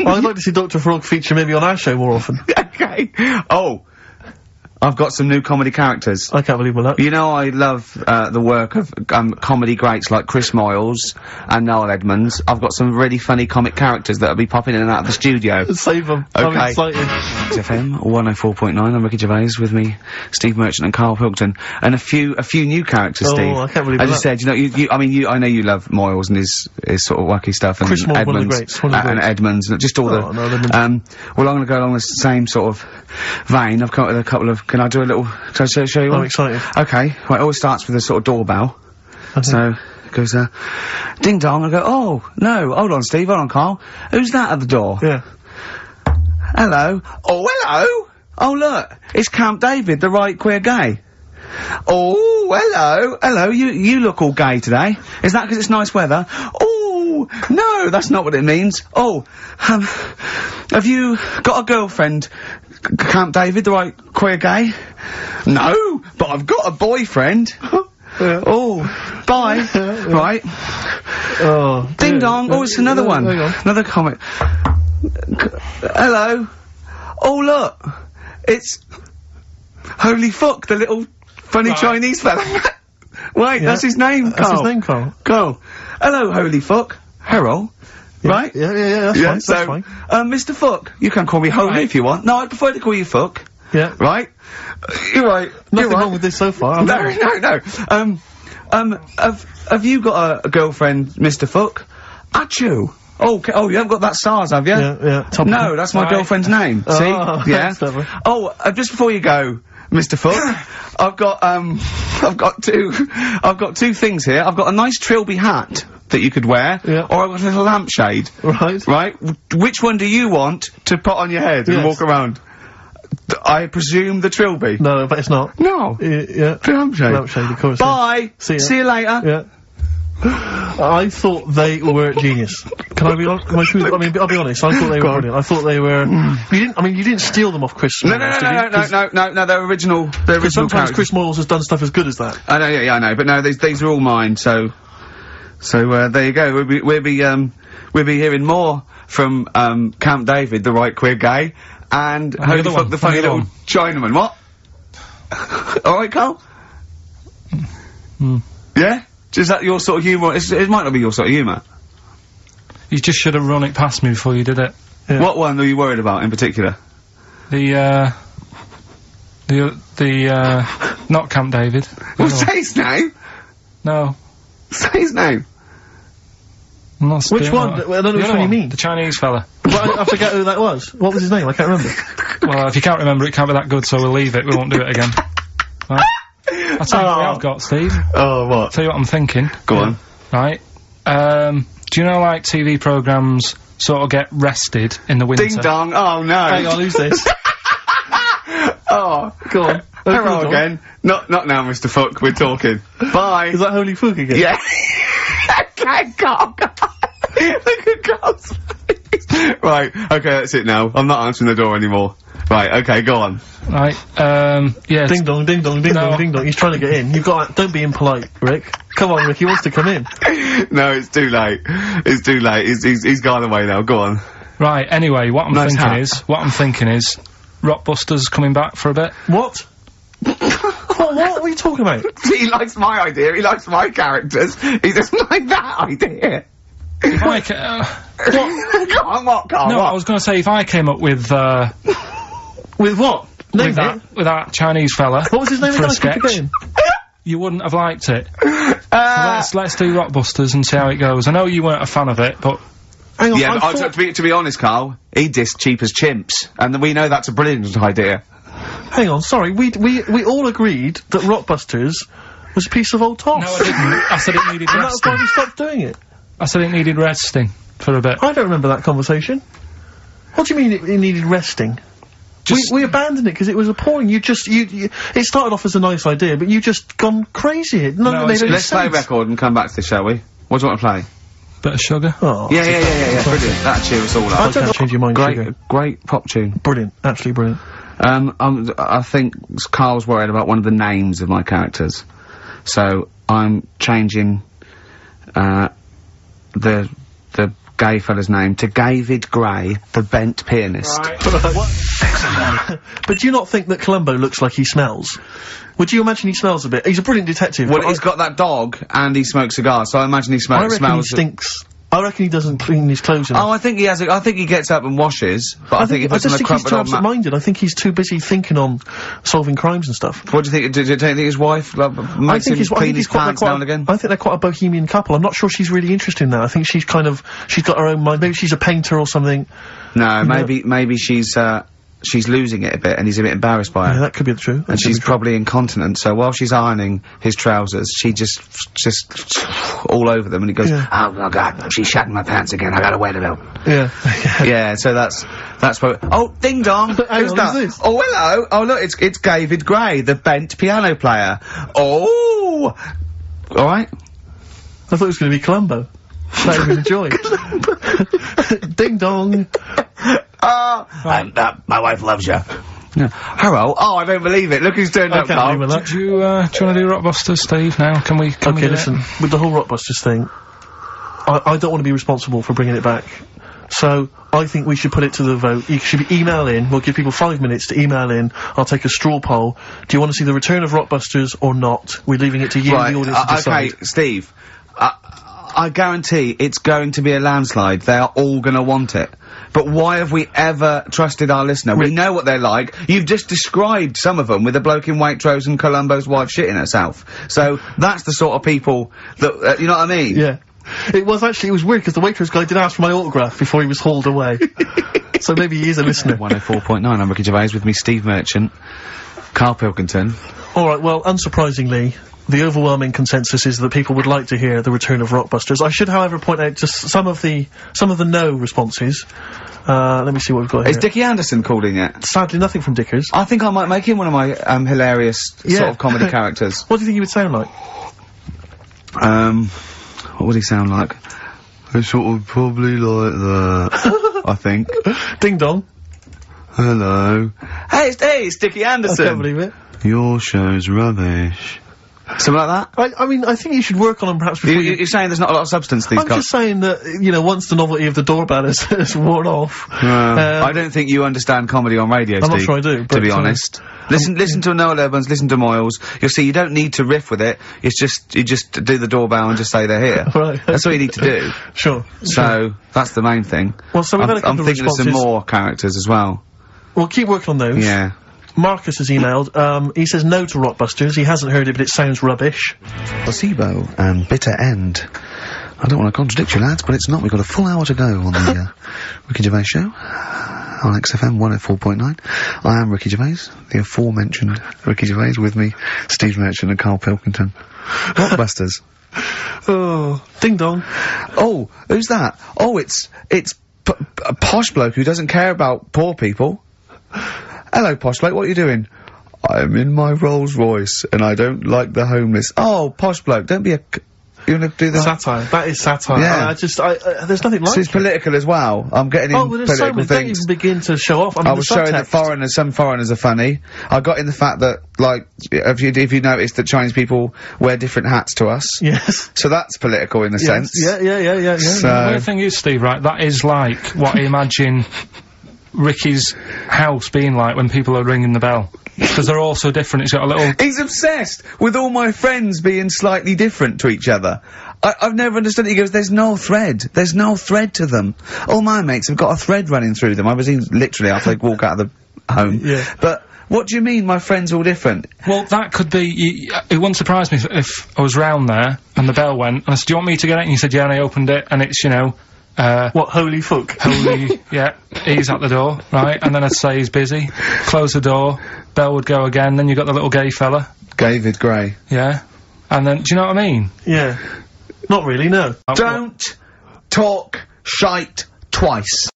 I'd like to see Dr. Frog feature maybe on our show more often. okay. Oh, I've got some new comedy characters. I can't believe my luck. You know I love uh, the work of um, comedy greats like Chris Moyles and Noel Edmonds. I've got some really funny comic characters that'll be popping in and out of the studio. Save them. Okay. I'm excited. FM 104.9. I'm Ricky Gervais with me, Steve Merchant and Karl Pilkington, and a few a few new characters. Oh, Steve, I can't believe As you said, you know, you, you I mean, you I know you love Moyles and his his sort of wacky stuff, and Chris Moyles, one of the Edmonds greats, the and. Edmonds, and just all Oh, the. no, um, well, I'm going to go along the same sort of vein. I've come up with a couple of. Can I do a little? Can I show, show you? I'm one? excited. Okay. Right. It always starts with a sort of doorbell. So it goes uh, ding dong. I go. Oh no! Hold on, Steve. Hold on, Karl. Who's that at the door? Yeah. Hello. Oh, hello. Oh, look. It's Camp David, the right queer gay. Oh, hello. Hello. You you look all gay today. Is that because it's nice weather? Oh, no, that's not what it means. Oh, um, have you got a girlfriend, C- Camp David, the right queer gay? No, but I've got a boyfriend. Oh, bye. right. Oh. Ding yeah. dong. Oh, it's another one. on. Another comment. Hello. Oh, look. It's Holy Fuck, the little funny Chinese fella. Wait, that's his name, That's his name, Karl. Karl. Hello, Holy Fuck. Harold. Right? Yeah, yeah, yeah, that's Yeah, fine, so, that's fine. um, Mr. Fuck, you can call me Holy if you want. No, I prefer to call you Fuck. Yeah. Right? You're right. Nothing You're right. wrong with this so far. I'm No, no, no. Um, um, have, have you got a, a girlfriend, Mr. Fuck? Achoo. Oh, okay. oh, you haven't got that SARS, have you? Yeah, yeah. Top No, that's my Right. girlfriend's name. Oh, See? Yeah. Oh, uh, just before you go, Mr. Fuck, I've got, um, I've got two, I've got two things here. I've got a nice Trilby hat that you could wear, Yeah. or got a little lampshade. Right. Right? Which one do you want to put on your head and walk around? I presume the Trilby. No, but it's not. No. Y- yeah. The lampshade. Lampshade, of course. Bye. See. See you later. Yeah. I thought they were genius. Can I be honest? I, I mean, I'll be honest. I thought they were brilliant. I thought they were. you didn't. I mean, you didn't steal them off Chris. No, no, no, no, no, no, no, no, they're original, they're Because original sometimes. Chris Moyles has done stuff as good as that. I know, yeah, yeah, I know, but no, these, these are all mine, so, so, uh, there you go, we'll be, we'll be, um, we'll be hearing more from, um, Camp David, the right queer gay, and Holy other Fuck, one, the funny little other Chinaman, what? Alright, Karl? Hmm. Yeah? Is that your sort of humour? It's, it might not be your sort of humour. You just should have run it past me before you did it. Yeah. What one are you worried about in particular? The, uh, the, the, uh, not Camp David. Well, say his name! No, Say his name! Not Which one? that. I don't know The which one you mean. The Chinese fella. But I, I forget who that was. What was his name? I can't remember. well, if you can't remember, it can't be that good, so we'll leave it. We won't do it again. Right? I'll tell you what Oh. I've got, Steve. Oh, what? tell you what I'm thinking. Go on. Right? Um, do you know, like, TV programmes sort of get rested in the winter? Ding dong, oh no! Hang on, who's this? Oh, Go on. hello again. Not, not now, Mr. Fuck. We're talking. Bye. Is that Holy Fook again? yeah. Okay, Karl. Look at Karl's face. Right. Okay, that's it now. I'm not answering the door anymore. Right. Okay, go on. Right? Um, yeah. Ding dong, ding dong, ding No. dong, ding dong. He's trying to get in. You've got. Don't be impolite, Rick. Come on, Rick. He wants to come in. no, it's too late. It's too late. He's, he's, he's gone away now. Go on. Right, anyway, what I'm Nice thinking hat. is, what I'm thinking is, Rockbusters coming back for a bit. What? what? What are you talking about? He likes my idea. He likes my characters. He doesn't like that idea. If I ca- uh, go on, what, Karl? no, what? I was going to say if I came up with uh, With what? Name with it. that with that Chinese fella What was his name for again? a I sketch, you wouldn't have liked it. Uh, let's let's do Rockbusters and see how it goes. I know you weren't a fan of it, but Hang on. Yeah, I but I- to, be, to be honest, Karl, he dissed cheap as chimps, and we know that's a brilliant idea. Hang on. Sorry. We we we all agreed that Rockbusters was a piece of old toss. no, I didn't. I said it needed and that's why we stopped doing it. I said it needed resting for a bit. I don't remember that conversation. What do you mean it, it needed resting? Just- we, we abandoned it because it was appalling. You just you, you. It started off as a nice idea, but you just gone crazy. None No, made any Let's play a record and come back to this, shall we? What do you want to play? Bit of sugar. Oh, Yeah, yeah, yeah, yeah, yeah, brilliant. That cheer us all I up. can't change your mind. Great, Sugar. great pop tune. Brilliant. Absolutely brilliant. Um, um, I think Karl's worried about one of the names of my characters, so I'm changing uh, the the gay fella's name to David Gray, the bent pianist. But do you not think that Columbo looks like he smells? Would you imagine he smells a bit? He's a brilliant detective. Well, but he's got that dog and he smokes cigars, so I imagine he I, I smells. reckon he stinks. I reckon he doesn't clean his clothes enough. Oh, I think he has. A, I think he gets up and washes, but I, think, he I puts on just think he's too absent-minded. I think he's too busy thinking on solving crimes and stuff. What do you think? Do, do you think his wife like, I makes think I clean think his quite, pants now quite and again? I think they're quite a bohemian couple. I'm not sure she's really interested in that. I think she's kind of she's got her own mind. Maybe she's a painter or something. No, maybe maybe she's uh, she's losing it a bit, and he's a bit embarrassed by it. Yeah, that could be the truth. and she's probably incontinent, so while she's ironing his trousers, she just, just all over them, and he goes, Yeah. "Oh my god, she's shatting my pants again. I gotta wear them out." yeah. yeah, so that's that's what. Oh, ding dong! Who's on, that? Oh, hello! Oh, look, it's it's David Gray, the bent piano player. Oh, all right. I thought it was going to be Columbo. That would have been a joy. Ding dong. Ah, and uh, my wife loves you. Hello. Oh, I don't believe it. Look who's turned I up, can't Karl. believe that. Do you, uh, do you want to do Rockbusters, Steve, now? Can we, can we Okay, it? listen. With the whole Rockbusters thing, I, I don't want to be responsible for bringing it back. So, I think we should put it to the vote. You should be email in. We'll give people five minutes to email in. I'll take a straw poll. Do you want to see the return of Rockbusters or not? We're leaving it to you, Right, the audience, to uh, decide. okay, Steve. Uh, I guarantee it's going to be a landslide. They are all going to want it. But why have we ever trusted our listener? We know what they're like. You've just described some of them with a bloke in Waitrose and Columbo's wife shitting herself. So that's the sort of people that uh, you know what I mean. Yeah. It was actually, it was weird because the Waitrose guy did ask for my autograph before he was hauled away. so maybe he is a listener. 104.9. I'm Ricky Gervais with me, Steve Merchant, Karl Pilkington. Alright, well, unsurprisingly, the overwhelming consensus is that people would like to hear the return of Rockbusters. I should, however, point out just some of the, some of the no responses. Uh, let me see what we've got Is here. Dickie Anderson called in yet? Sadly, nothing from Dickers. I think I might make him one of my um, hilarious Yeah. sort of comedy characters. What do you think he would sound like? Um, what would he sound like? It's sort of probably like that. I think. Ding dong. Hello. Hey, it's, hey, it's Dickie I can't Anderson. believe it. Your show's rubbish. Something like that. I, I mean, I think you should work on them perhaps You, before you, you... you're saying there's not a lot of substance these I'm guys. just saying that, you know, once the novelty of the doorbell has, has worn off. Uh, um, I don't think you understand comedy on radio, I'm not Steve. sure I do, to be uh, honest. Listen, listen to Noel Edmonds, listen to Moyles. You'll see you don't need to riff with it. It's just, you just do the doorbell and just say they're here. Right. That's all you need to do. Sure. So, that's the main thing. Well, so we've I'm, had a couple I'm of thinking of some more characters as well. We'll keep working on those. Yeah. Marcus has emailed. Um, he says no to Rockbusters. He hasn't heard it, but it sounds rubbish. placebo and bitter end. I don't want to contradict you, lads, but it's not. We've got a full hour to go on the uh, Ricky Gervais show on XFM 104.9. I am Ricky Gervais, the aforementioned Ricky Gervais, with me, Steve Merchant and Karl Pilkington. Rockbusters. Oh, ding dong. Oh, who's that? Oh, it's, it's a posh bloke who doesn't care about poor people. Hello, posh bloke, what are you doing? I'm in my Rolls Royce and I don't like the homeless. Oh, posh bloke, don't be a. c- You wanna do that? Satire. That is satire. Yeah. I, I just, I, uh, there's nothing like So it's it. political as well. I'm getting in Oh, well, there's so political many. Don't things. even begin to show off. I mean, I was showing that foreigners, some foreigners are funny. I got in the fact that, like, if you if you noticed that Chinese people wear different hats to us, Yes. so that's political in a yes. sense. Yeah, yeah, yeah, yeah, yeah. So- The weird thing is, Steve, right, that is like what I imagine Ricky's house being like when people are ringing the bell. Because they're all so different. It's got a little... He's obsessed with all my friends being slightly different to each other. I, I've never understood. it. He goes, "There's no thread. There's no thread to them. All my mates have got a thread running through them." I was in literally after I walk out of the home. Yeah. But what do you mean, my friends all different? Well, that could be... y- it wouldn't surprise me if, if I was round there and the bell went and I said, do you want me to get it? And he said, yeah, and I opened it and it's, you know, uh, What, holy fuck? holy, yeah, he's at the door, right? And then I'd say he's busy, close the door, bell would go again, then you got the little gay fella, David Gray. yeah? And then, do you know what I mean? yeah. Not really, no. Uh, Don't talk shite twice.